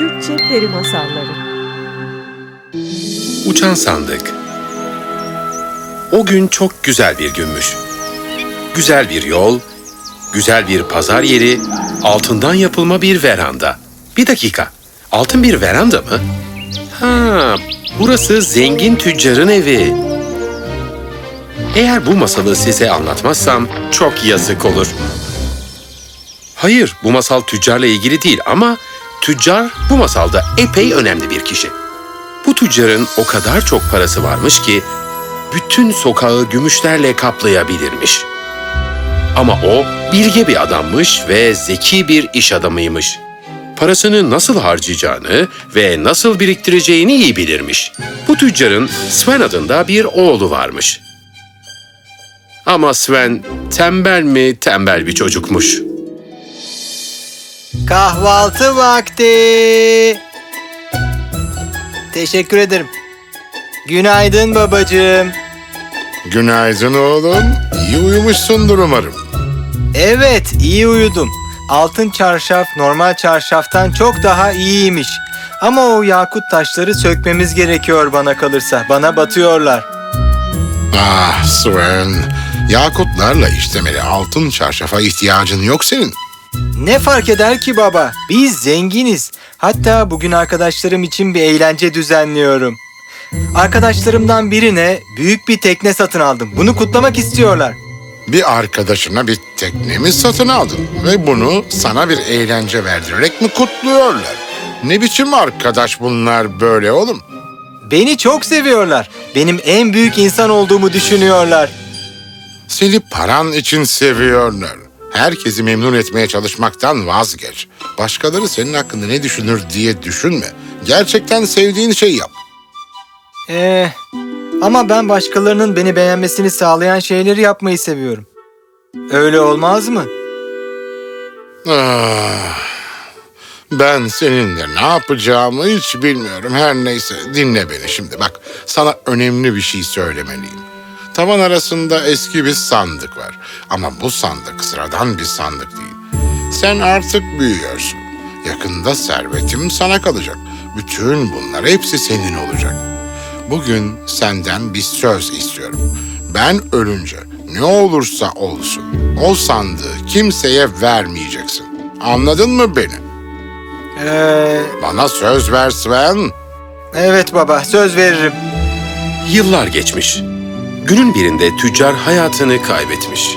Türkçe Peri Masalları Uçan Sandık O gün çok güzel bir günmüş. Güzel bir yol, güzel bir pazar yeri, altından yapılma bir veranda. Bir dakika, altın bir veranda mı? Ha, burası zengin tüccarın evi. Eğer bu masalı size anlatmazsam çok yazık olur. Hayır, bu masal tüccarla ilgili değil ama tüccar bu masalda epey önemli bir kişi. Bu tüccarın o kadar çok parası varmış ki bütün sokağı gümüşlerle kaplayabilirmiş. Ama o bilge bir adammış ve zeki bir iş adamıymış. Parasını nasıl harcayacağını ve nasıl biriktireceğini iyi bilirmiş. Bu tüccarın Sven adında bir oğlu varmış. Ama Sven tembel mi tembel bir çocukmuş. Kahvaltı vakti. Teşekkür ederim. Günaydın babacığım. Günaydın oğlum. İyi uyumuşsundur umarım. Evet, iyi uyudum. Altın çarşaf normal çarşaftan çok daha iyiymiş. Ama o yakut taşları sökmemiz gerekiyor bana kalırsa. Bana batıyorlar. Ah Sven, yakutlarla işlemeli altın çarşafa ihtiyacın yok senin. Ne fark eder ki baba? Biz zenginiz. Hatta bugün arkadaşlarım için bir eğlence düzenliyorum. Arkadaşlarımdan birine büyük bir tekne satın aldım. Bunu kutlamak istiyorlar. Bir arkadaşına bir tekne mi satın aldın ve bunu sana bir eğlence verdirerek mi kutluyorlar? Ne biçim arkadaş bunlar böyle oğlum? Beni çok seviyorlar. Benim en büyük insan olduğumu düşünüyorlar. Seni paran için seviyorlar. Herkesi memnun etmeye çalışmaktan vazgeç. Başkaları senin hakkında ne düşünür diye düşünme. Gerçekten sevdiğin şeyi yap. Ee, ama ben başkalarının beni beğenmesini sağlayan şeyleri yapmayı seviyorum. Öyle olmaz mı? Ah, ben seninle ne yapacağımı hiç bilmiyorum. Her neyse dinle beni şimdi. Bak sana önemli bir şey söylemeliyim. Tavan arasında eski bir sandık var. Ama bu sandık sıradan bir sandık değil. Sen artık büyüyorsun. Yakında servetim sana kalacak. Bütün bunlar hepsi senin olacak. Bugün senden bir söz istiyorum. Ben ölünce ne olursa olsun o sandığı kimseye vermeyeceksin. Anladın mı beni? Ee, Bana söz ver Sven. evet baba söz veririm. Yıllar geçmiş. Günün birinde tüccar hayatını kaybetmiş.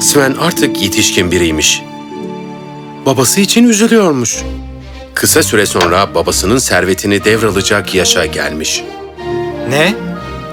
Sven artık yetişkin biriymiş. Babası için üzülüyormuş. Kısa süre sonra babasının servetini devralacak yaşa gelmiş. Ne?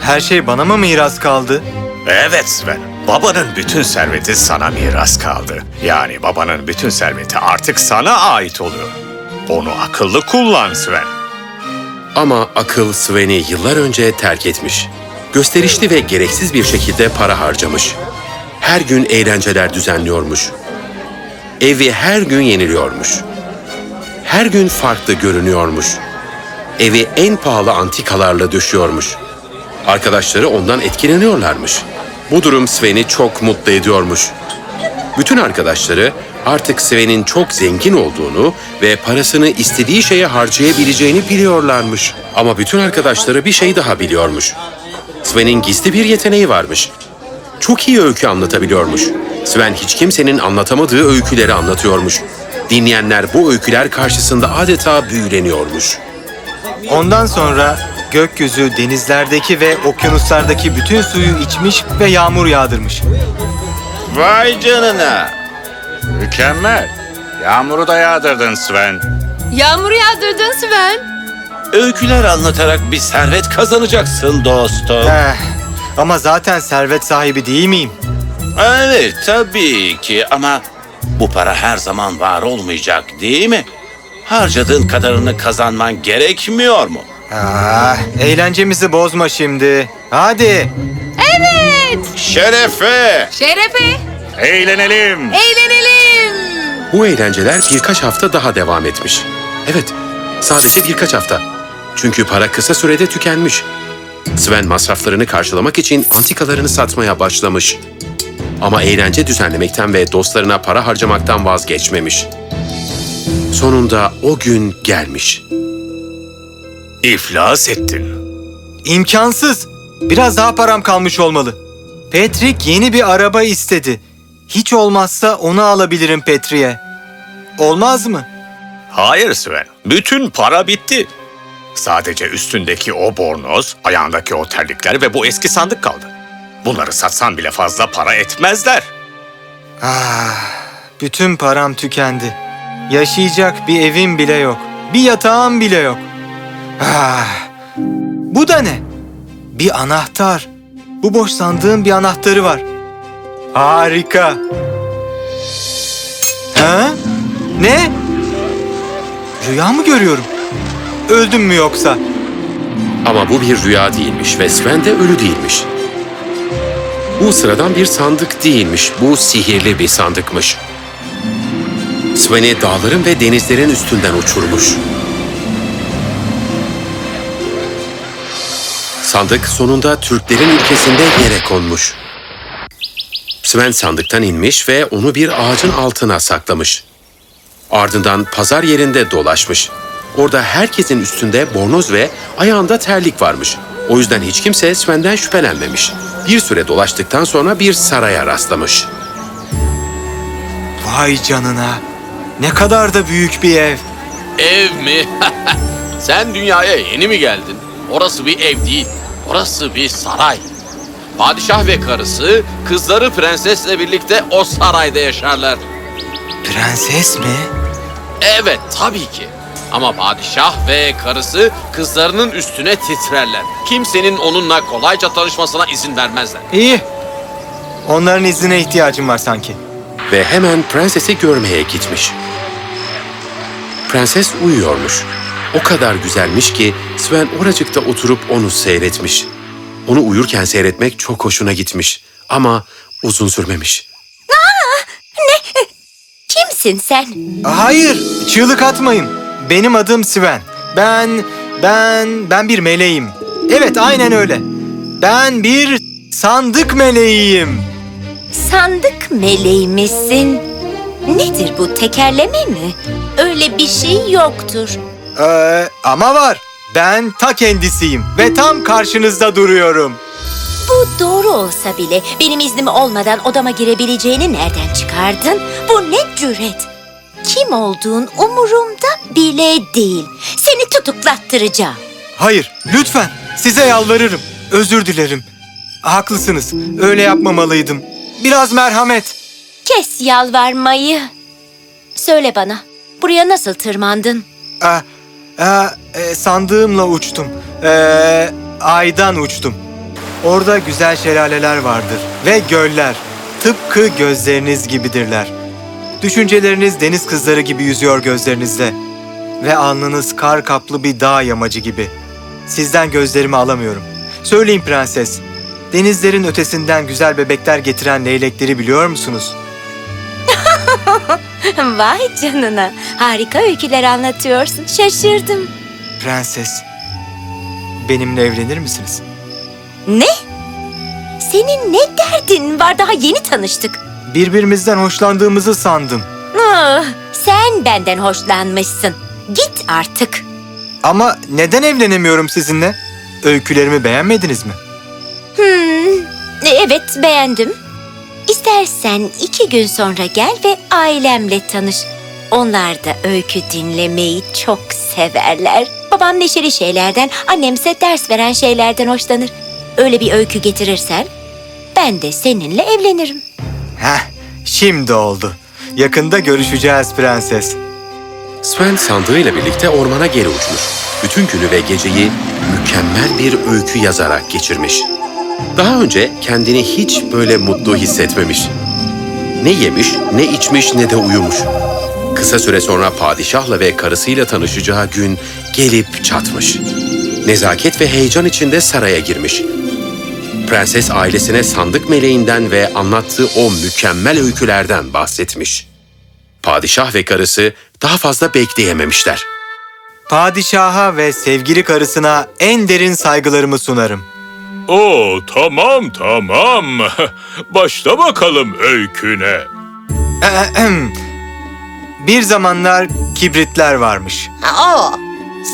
Her şey bana mı miras kaldı? Evet Sven. Babanın bütün serveti sana miras kaldı. Yani babanın bütün serveti artık sana ait oluyor. Onu akıllı kullan Sven. Ama akıl Sven'i yıllar önce terk etmiş. Gösterişli ve gereksiz bir şekilde para harcamış. Her gün eğlenceler düzenliyormuş. Evi her gün yeniliyormuş. Her gün farklı görünüyormuş. Evi en pahalı antikalarla döşüyormuş. Arkadaşları ondan etkileniyorlarmış. Bu durum Sven'i çok mutlu ediyormuş. Bütün arkadaşları artık Sven'in çok zengin olduğunu ve parasını istediği şeye harcayabileceğini biliyorlarmış. Ama bütün arkadaşları bir şey daha biliyormuş. Sven'in gizli bir yeteneği varmış. Çok iyi öykü anlatabiliyormuş. Sven hiç kimsenin anlatamadığı öyküleri anlatıyormuş. Dinleyenler bu öyküler karşısında adeta büyüleniyormuş. Ondan sonra gökyüzü denizlerdeki ve okyanuslardaki bütün suyu içmiş ve yağmur yağdırmış. Vay canına. Mükemmel. Yağmuru da yağdırdın Sven. Yağmur yağdırdın Sven. Öyküler anlatarak bir servet kazanacaksın dostum. Eh, ama zaten servet sahibi değil miyim? Evet tabii ki ama bu para her zaman var olmayacak değil mi? Harcadığın kadarını kazanman gerekmiyor mu? Ah, eğlencemizi bozma şimdi. Hadi. Şerefe! Şerefe, Eğlenelim. eğlenelim. Bu eğlenceler birkaç hafta daha devam etmiş. Evet, sadece birkaç hafta. Çünkü para kısa sürede tükenmiş. Sven masraflarını karşılamak için antikalarını satmaya başlamış. Ama eğlence düzenlemekten ve dostlarına para harcamaktan vazgeçmemiş. Sonunda o gün gelmiş. İflas ettin. İmkansız. Biraz daha param kalmış olmalı. Patrick yeni bir araba istedi. Hiç olmazsa onu alabilirim Patrick'e. Olmaz mı? Hayır Sven, bütün para bitti. Sadece üstündeki o bornoz, ayağındaki o terlikler ve bu eski sandık kaldı. Bunları satsan bile fazla para etmezler. Ah, bütün param tükendi. Yaşayacak bir evim bile yok. Bir yatağım bile yok. Ah, bu da ne? Bir anahtar. Bu boş sandığın bir anahtarı var. Harika. Ha? Ne? Rüya mı görüyorum? Öldüm mü yoksa? Ama bu bir rüya değilmiş ve Sven de ölü değilmiş. Bu sıradan bir sandık değilmiş, bu sihirli bir sandıkmış. Sven'i dağların ve denizlerin üstünden uçurmuş. Sandık sonunda Türklerin ülkesinde yere konmuş. Sven sandıktan inmiş ve onu bir ağacın altına saklamış. Ardından pazar yerinde dolaşmış. Orada herkesin üstünde bornoz ve ayağında terlik varmış. O yüzden hiç kimse Sven'den şüphelenmemiş. Bir süre dolaştıktan sonra bir saraya rastlamış. Vay canına. Ne kadar da büyük bir ev. Ev mi? Sen dünyaya yeni mi geldin? Orası bir ev değil. Orası bir saray. Padişah ve karısı, kızları prensesle birlikte o sarayda yaşarlar. Prenses mi? Evet, tabii ki. Ama padişah ve karısı kızlarının üstüne titrerler. Kimsenin onunla kolayca tanışmasına izin vermezler. İyi. Onların iznine ihtiyacım var sanki. ve hemen prensesi görmeye gitmiş. Prenses uyuyormuş. O kadar güzelmiş ki Sven oracıkta oturup onu seyretmiş. Onu uyurken seyretmek çok hoşuna gitmiş ama uzun sürmemiş. Kimsin sen? Hayır, çığlık atmayın. Benim adım Sven. Ben, ben, ben bir meleğim. Evet, aynen öyle. Ben bir sandık meleğiyim. Sandık meleği misin? Nedir bu tekerleme mi? Öyle bir şey yoktur. Ee, ama var. Ben ta kendisiyim ve tam karşınızda duruyorum. Bu doğru olsa bile benim iznim olmadan odama girebileceğini nereden çıkardın? Bu ne cüret? Kim olduğun umurumda bile değil. Seni tutuklattıracağım. Hayır, lütfen. Size yalvarırım. Özür dilerim. Haklısınız. Öyle yapmamalıydım. Biraz merhamet. Kes yalvarmayı. Söyle bana, buraya nasıl tırmandın? Aa, aa, e, sandığımla uçtum. Ee, aydan uçtum. Orada güzel şelaleler vardır ve göller. Tıpkı gözleriniz gibidirler. Düşünceleriniz deniz kızları gibi yüzüyor gözlerinizde. Ve alnınız kar kaplı bir dağ yamacı gibi. Sizden gözlerimi alamıyorum. Söyleyin prenses, denizlerin ötesinden güzel bebekler getiren leylekleri biliyor musunuz? Vay canına, harika öyküler anlatıyorsun. Şaşırdım. Prenses, benimle evlenir misiniz? Ne? Senin ne derdin var? Daha yeni tanıştık. Birbirimizden hoşlandığımızı sandım. Ah, sen benden hoşlanmışsın. Git artık. Ama neden evlenemiyorum sizinle? Öykülerimi beğenmediniz mi? Hmm, evet beğendim. İstersen iki gün sonra gel ve ailemle tanış. Onlar da öykü dinlemeyi çok severler. Babam neşeli şeylerden, annemse ders veren şeylerden hoşlanır. Öyle bir öykü getirirsen ben de seninle evlenirim. Heh, şimdi oldu. Yakında görüşeceğiz prenses. Sven sandığıyla birlikte ormana geri uçmuş. Bütün günü ve geceyi mükemmel bir öykü yazarak geçirmiş. Daha önce kendini hiç böyle mutlu hissetmemiş. Ne yemiş, ne içmiş, ne de uyumuş. Kısa süre sonra padişahla ve karısıyla tanışacağı gün gelip çatmış. Nezaket ve heyecan içinde saraya girmiş. Prenses ailesine sandık meleğinden ve anlattığı o mükemmel öykülerden bahsetmiş. Padişah ve karısı daha fazla bekleyememişler. Padişaha ve sevgili karısına en derin saygılarımı sunarım. Oo tamam tamam. Başla bakalım öyküne. Bir zamanlar kibritler varmış. Ha, o.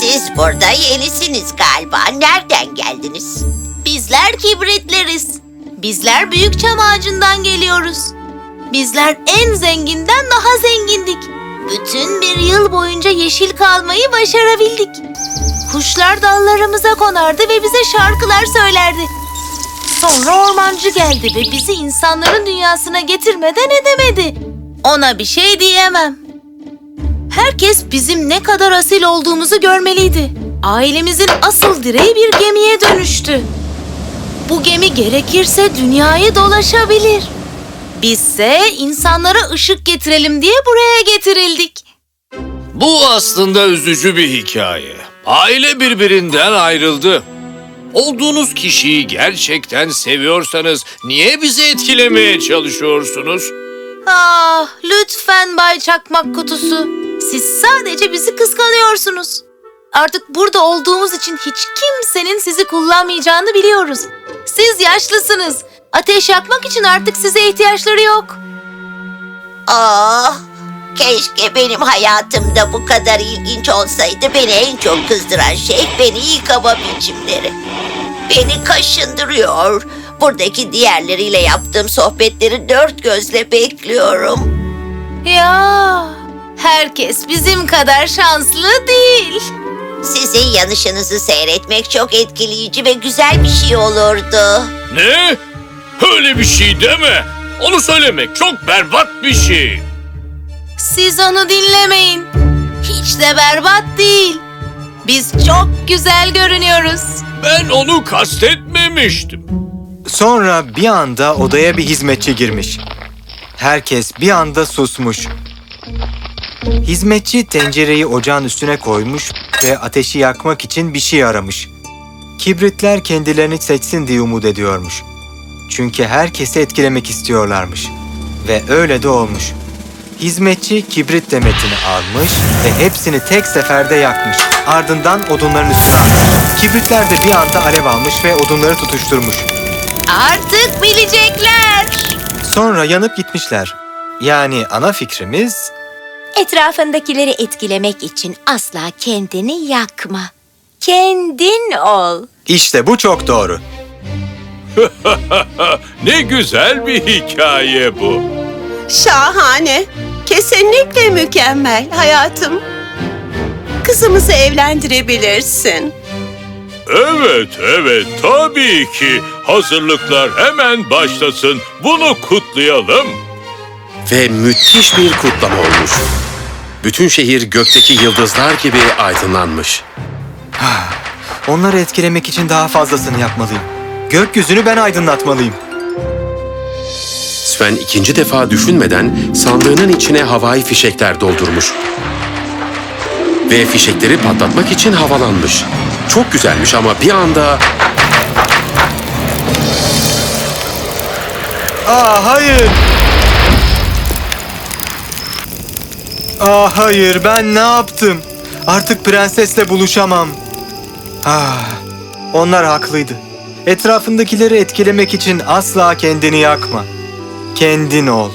Siz burada yenisiniz galiba. Nereden geldiniz? Bizler kibritleriz. Bizler büyük çam ağacından geliyoruz. Bizler en zenginden daha zengindik. Bütün bir yıl boyunca yeşil kalmayı başarabildik. Kuşlar dallarımıza konardı ve bize şarkılar söylerdi. Sonra ormancı geldi ve bizi insanların dünyasına getirmeden edemedi. Ona bir şey diyemem. Herkes bizim ne kadar asil olduğumuzu görmeliydi. Ailemizin asıl direği bir gemiye dönüştü. Bu gemi gerekirse dünyayı dolaşabilir. Bizse insanlara ışık getirelim diye buraya getirildik. Bu aslında üzücü bir hikaye. Aile birbirinden ayrıldı. Olduğunuz kişiyi gerçekten seviyorsanız niye bizi etkilemeye çalışıyorsunuz? Ah, lütfen Bay Çakmak Kutusu. Siz sadece bizi kıskanıyorsunuz. Artık burada olduğumuz için hiç kimsenin sizi kullanmayacağını biliyoruz. Siz yaşlısınız. Ateş yakmak için artık size ihtiyaçları yok. Ah, keşke benim hayatım da bu kadar ilginç olsaydı. Beni en çok kızdıran şey beni yıkama biçimleri. Beni kaşındırıyor. Buradaki diğerleriyle yaptığım sohbetleri dört gözle bekliyorum. Ya, herkes bizim kadar şanslı değil. Sizin yanışınızı seyretmek çok etkileyici ve güzel bir şey olurdu. Ne? Öyle bir şey deme. Onu söylemek çok berbat bir şey. Siz onu dinlemeyin. Hiç de berbat değil. Biz çok güzel görünüyoruz. Ben onu kastetmemiştim. Sonra bir anda odaya bir hizmetçi girmiş. Herkes bir anda susmuş. Hizmetçi tencereyi ocağın üstüne koymuş ve ateşi yakmak için bir şey aramış. Kibritler kendilerini seçsin diye umut ediyormuş. Çünkü herkesi etkilemek istiyorlarmış. Ve öyle de olmuş. Hizmetçi kibrit demetini almış ve hepsini tek seferde yakmış. Ardından odunların üstüne atmış. Kibritler de bir anda alev almış ve odunları tutuşturmuş. Artık bilecekler. Sonra yanıp gitmişler. Yani ana fikrimiz Etrafındakileri etkilemek için asla kendini yakma. Kendin ol. işte bu çok doğru. Ne güzel bir hikaye bu. Şahane. Kesinlikle mükemmel hayatım. Kızımızı evlendirebilirsin. Evet, evet, tabii ki. Hazırlıklar hemen başlasın. Bunu kutlayalım. Ve müthiş bir kutlama olmuş. Bütün şehir gökteki yıldızlar gibi aydınlanmış. Onları etkilemek için daha fazlasını yapmalıyım. Gökyüzünü ben aydınlatmalıyım. Sven ikinci defa düşünmeden sandığının içine havai fişekler doldurmuş. Ve fişekleri patlatmak için havalanmış. Çok güzelmiş ama bir anda Aa hayır! Aa hayır ben ne yaptım? Artık prensesle buluşamam. Ah, onlar haklıydı. Etrafındakileri etkilemek için asla kendini yakma. Kendin ol.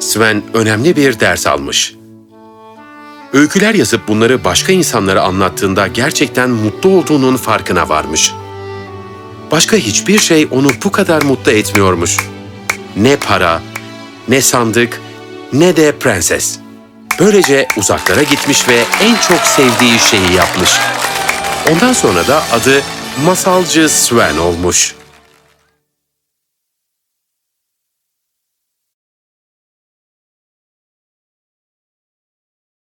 Sven önemli bir ders almış. Öyküler yazıp bunları başka insanlara anlattığında gerçekten mutlu olduğunun farkına varmış. Başka hiçbir şey onu bu kadar mutlu etmiyormuş. Ne para, ne sandık, ne de prenses. Böylece uzaklara gitmiş ve en çok sevdiği şeyi yapmış. Ondan sonra da adı Masalcı Sven olmuş.